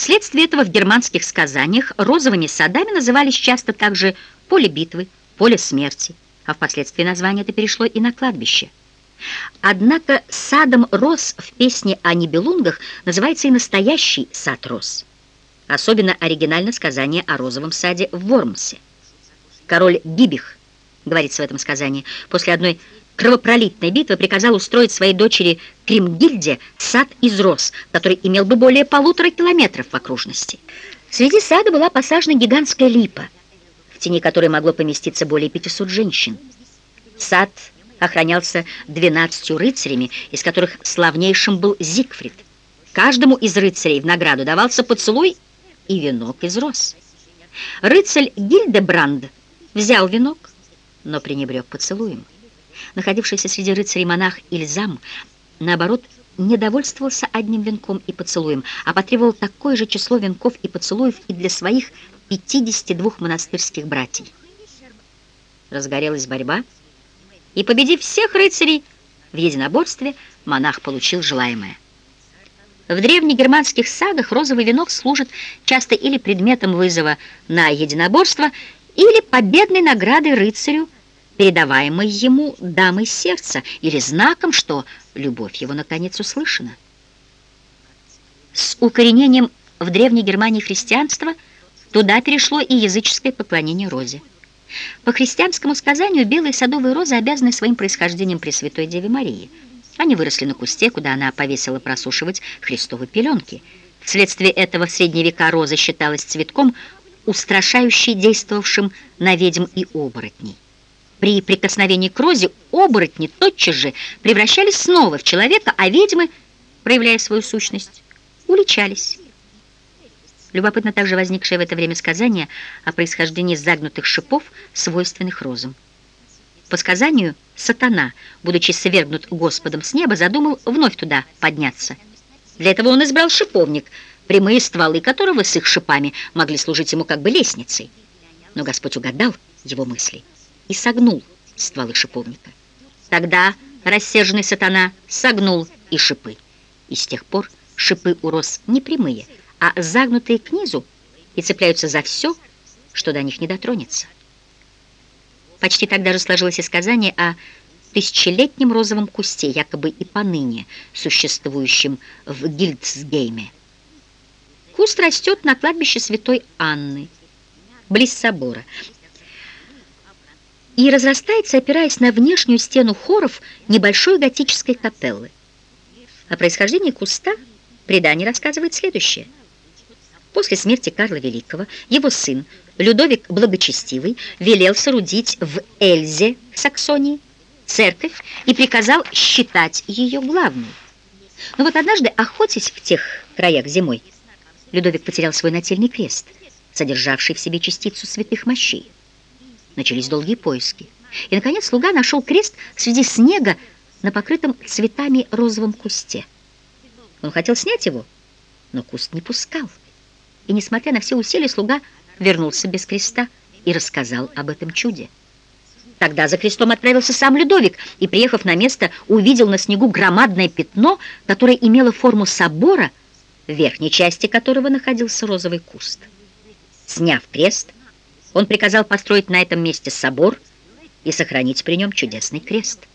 Вследствие этого в германских сказаниях розовыми садами назывались часто также поле битвы, поле смерти, а впоследствии название это перешло и на кладбище. Однако садом роз в песне о Нибелунгах называется и настоящий сад роз. Особенно оригинально сказание о розовом саде в Вормсе. Король Гибих, говорится в этом сказании, после одной кровопролитной битвы приказал устроить своей дочери Кримгильде сад из роз, который имел бы более полутора километров в окружности. Среди сада была посажена гигантская липа, в тени которой могло поместиться более 500 женщин. Сад охранялся двенадцатью рыцарями, из которых славнейшим был Зигфрид. Каждому из рыцарей в награду давался поцелуй и венок из роз. Рыцарь Гильдебранд взял венок, но пренебрег поцелуем. Находившийся среди рыцарей монах Ильзам, наоборот, не довольствовался одним венком и поцелуем, а потребовал такое же число венков и поцелуев и для своих 52 монастырских братьев. Разгорелась борьба, и, победив всех рыцарей в единоборстве, монах получил желаемое. В древнегерманских сагах розовый венок служит часто или предметом вызова на единоборство, или победной наградой рыцарю, передаваемой ему дамой сердца, или знаком, что любовь его наконец услышана. С укоренением в Древней Германии христианства туда перешло и языческое поклонение розе. По христианскому сказанию белые садовые розы обязаны своим происхождением Пресвятой Деве Марии. Они выросли на кусте, куда она повесила просушивать христовы пеленки. Вследствие этого в средние века роза считалась цветком, устрашающей действовавшим на ведьм и оборотней. При прикосновении к розе оборотни тотчас же превращались снова в человека, а ведьмы, проявляя свою сущность, уличались. Любопытно также возникшее в это время сказание о происхождении загнутых шипов, свойственных розам. По сказанию, сатана, будучи свергнут Господом с неба, задумал вновь туда подняться. Для этого он избрал шиповник, прямые стволы которого с их шипами могли служить ему как бы лестницей. Но Господь угадал его мысли и согнул стволы шиповника. Тогда рассерженный сатана согнул и шипы. И с тех пор шипы у роз не прямые, а загнутые к низу и цепляются за все, что до них не дотронется. Почти тогда же сложилось и сказание о тысячелетнем розовом кусте, якобы и поныне существующем в Гильдсгейме. Куст растет на кладбище Святой Анны, близ собора, и разрастается, опираясь на внешнюю стену хоров небольшой готической капеллы. О происхождении куста предание рассказывает следующее – После смерти Карла Великого его сын Людовик Благочестивый велел соорудить в Эльзе, Саксонии, церковь и приказал считать ее главной. Но вот однажды, охотясь в тех краях зимой, Людовик потерял свой нательный крест, содержавший в себе частицу святых мощей. Начались долгие поиски. И, наконец, слуга нашел крест среди снега на покрытом цветами розовом кусте. Он хотел снять его, но куст не пускал и, несмотря на все усилия, слуга вернулся без креста и рассказал об этом чуде. Тогда за крестом отправился сам Людовик и, приехав на место, увидел на снегу громадное пятно, которое имело форму собора, в верхней части которого находился розовый куст. Сняв крест, он приказал построить на этом месте собор и сохранить при нем чудесный крест.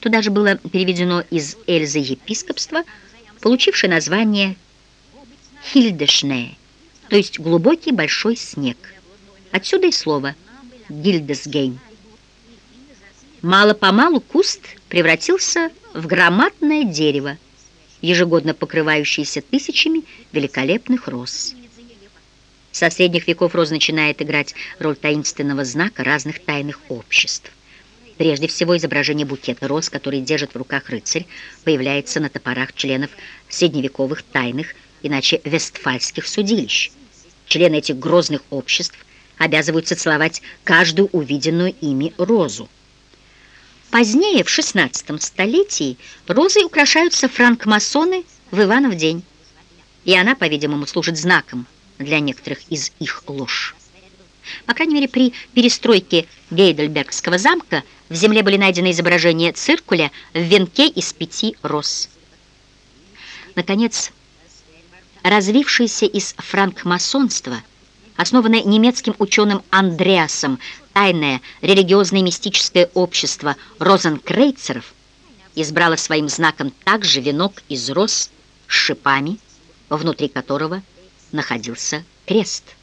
Туда же было переведено из Эльзы епископства, получившее название Хильдешне, то есть глубокий большой снег. Отсюда и слово Гильдесгейм. Мало-помалу куст превратился в громадное дерево, ежегодно покрывающееся тысячами великолепных роз. Со средних веков роз начинает играть роль таинственного знака разных тайных обществ. Прежде всего, изображение букета роз, который держит в руках рыцарь, появляется на топорах членов средневековых тайных иначе вестфальских судилищ. Члены этих грозных обществ обязываются целовать каждую увиденную ими розу. Позднее, в XVI столетии, розой украшаются франкмасоны в Иванов день, и она, по-видимому, служит знаком для некоторых из их лож. По крайней мере, при перестройке Гейдельбергского замка в земле были найдены изображения циркуля в венке из пяти роз. Наконец, развившееся из франкмасонства, основанное немецким ученым Андреасом тайное религиозное мистическое общество розенкрейцеров, избрало своим знаком также венок из роз с шипами, внутри которого находился крест.